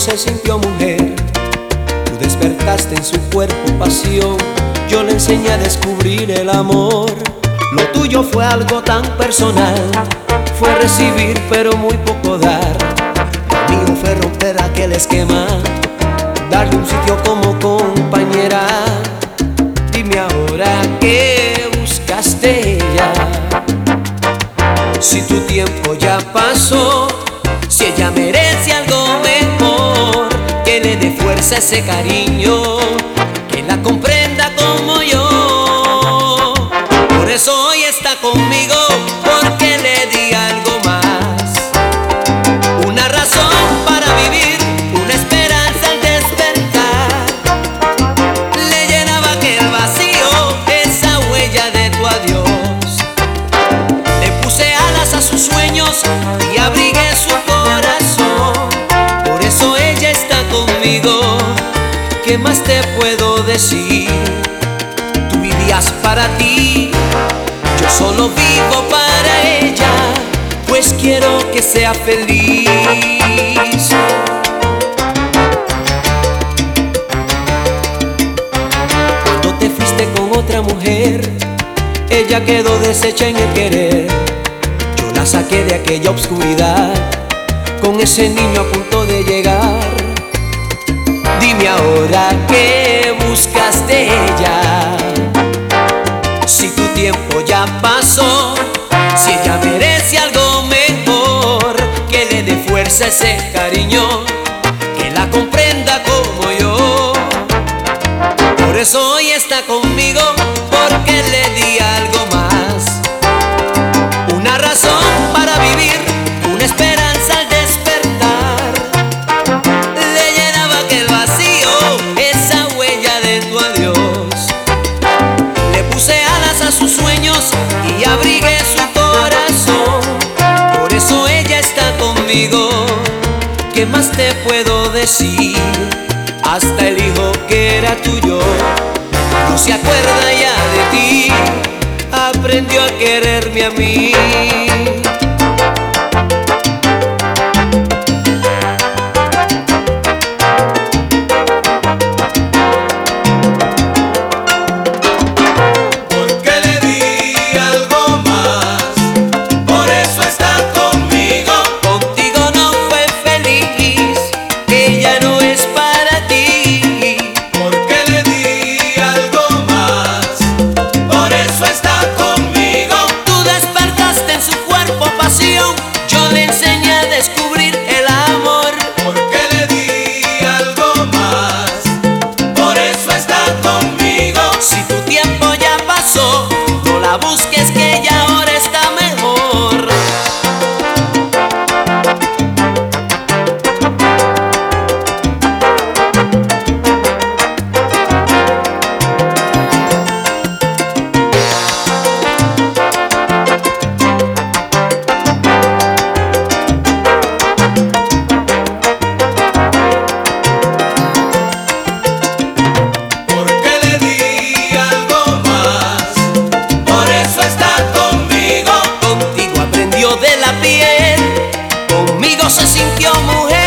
se sintió mujer. Tú despertaste en su cuerpo pasión. Yo le enseñé a descubrir el amor. Lo tuyo fue algo tan personal. Fue recibir pero muy poco dar. Lo mío fue romper aquel esquema. Darle un sitio como compañera. Dime ahora qué buscaste ya. Si tu tiempo ya pasó, ese cariño, que la comprenda como yo. Por eso hoy está conmigo, porque le di algo más. Una razón para vivir, una esperanza al despertar. Le llenaba aquel vacío, esa huella de tu adiós. Le puse alas a sus sueños y abrigué ¿Qué más te puedo decir? Tú vivías para ti, yo solo vivo para ella, pues quiero que sea feliz. Cuando te fuiste con otra mujer, ella quedó deshecha en el querer. Yo la saqué de aquella obscuridad, con ese niño a punto de llegar. Dime ahora qué buscas de ella. Si tu tiempo ya pasó, si ella merece algo mejor, que le dé fuerza ese cariño, que la comprenda como yo. Por eso hoy está conmigo, porque le di algo más te puedo decir? Hasta el hijo que era tuyo no se acuerda ya de ti. Aprendió a quererme a mí. Descubrir el amor. Porque le di algo más, por eso está conmigo. Si tu tiempo ya pasó, no la busques la piel, conmigo se sintió mujer.